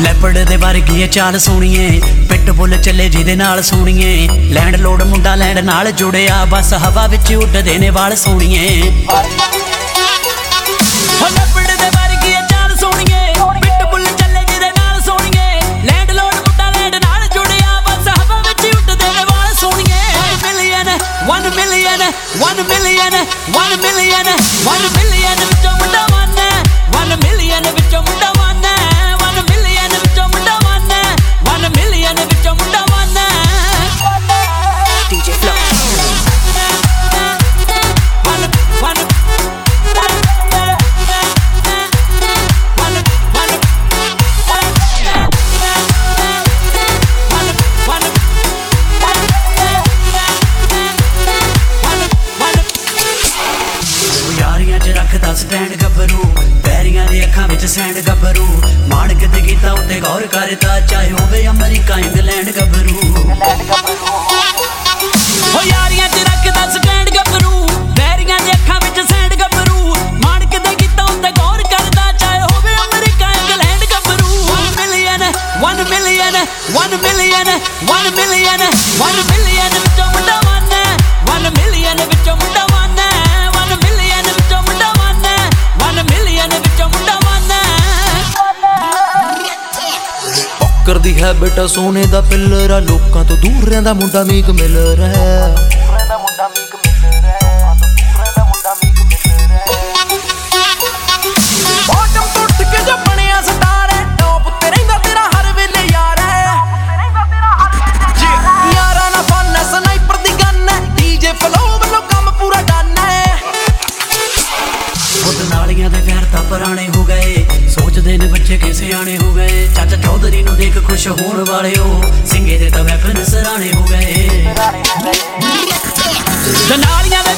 ਲੈਪੜ ਦੇ ਵਰਗੀ ਏ, ਚਾਲ ਸੋਣੀਏ ਪਿੱਟ ਬੁੱਲ ਚੱਲੇ ਜਿਹਦੇ ਨਾਲ ਸੋਣੀਏ ਲੈਂਡ ਲੋਡ ਮੁੰਡਾ ਲੈਂਡ ਨਾਲ ਜੁੜਿਆ, ਬਸ ਹਵਾ ਵਿੱਚ ਉੱਡਦੇ ਨੇ ਵਾਲ ਸੋਣੀਏ ਹੋ ਲੈਪੜ ਦੇ ਵਰਗੀ ਏ, ਚਾਲ ਸੋਣੀਏ ਪਿੱਟ ਬੁੱਲ ਚੱਲੇ ਜਿਹਦੇ ਨਾਲ ਸੋਣੀਏ ਲੈਂਡ ਲੋਡ ਮੁੰਡਾ ਲੈਂਡ ਨਾਲ ਜੁੜਿਆ, ਬਸ ਹਵਾ ਵਿੱਚ ਉੱਡਦੇ ਨੇ ਵਾਲ ਸੋਣੀਏ 1 million 1 million 1 million 1 million 1 million ਵਿੱਚੋਂ ਮੁੰਡਾ ਵਨ 1 ਮਿਲੀਅਨ ਵਿੱਚੋਂ ਮੁੰਡਾ ਰੱਖਦਾ ਸਟੈਂਡ ਗੱਭਰੂ। ਪੈਰੀਆਂ ਦੀ ਅੱਖਾਂ ਵਿੱਚ ਸੈਂਡ ਗੱਭਰੂ। ਮਾਣਕ ਤੇ ਕੀਤਾ ਉੱਤੇ ਗੌਰ ਕਰਦਾ, ਚਾਹੇ ਹੋਵੇ ਅਮਰੀਕਾ, ਇੰਗਲੈਂਡ ਗੱਭਰੂ। ਹੋ ਯਾਰੀਆਂ 'ਚ ਰੱਖਦਾ ਸਟੈਂਡ ਗੱਭਰੂ। ਪੈਰੀਆਂ ਦੀ ਅੱਖਾਂ ਵਿੱਚ ਸੈਂਡ ਗੱਭਰੂ। ਮਾਣਕ ਤੇ ਕੀਤਾ ਉੱਤੇ ਗੌਰ ਕਰਦਾ, ਚਾਹੇ ਹੋਵੇ ਅਮਰੀਕਾ, ਇੰਗਲੈਂਡ ਗੱਭਰੂ। 1 million 1 million 1 million 1 million 1 million ਵਿੱਚੋਂ ਮੁੰਡਾ ਵਨ 1 ਕਰਦੀ ਹੈ ਬੇਟਾ ਸੋਨੇ ਦਾ ਪਿੱਲਰ ਆ। ਲੋਕਾਂ ਤੋਂ ਦੂਰ ਰਹਿੰਦਾ ਮੁੰਡਾ ਮੀਕ ਮਿਲ ਰਿਹਾ ਖੁਦ ਦੇ ਪੈਰ ਤਾਂ ਪੁਰਾਣੇ ਹੋ ਗਏ। ਸੋਚਦੇ ਨੇ ਬੱਚੇ ਕਿ ਸਿਆਣੇ ਹੋ ਗਏ। ਚਾਚਾ ਚੌਧਰੀ ਨੂੰ ਦੇਖ ਖੁਸ਼ ਹੋਣ ਵਾਲਿਓ। ਸਿੰਘੇ ਦੇ ਤਾਂ ਵੈਪਨ ਸਰਾਣੇ ਹੋ ਗਏ। ਤੇ ਦੇ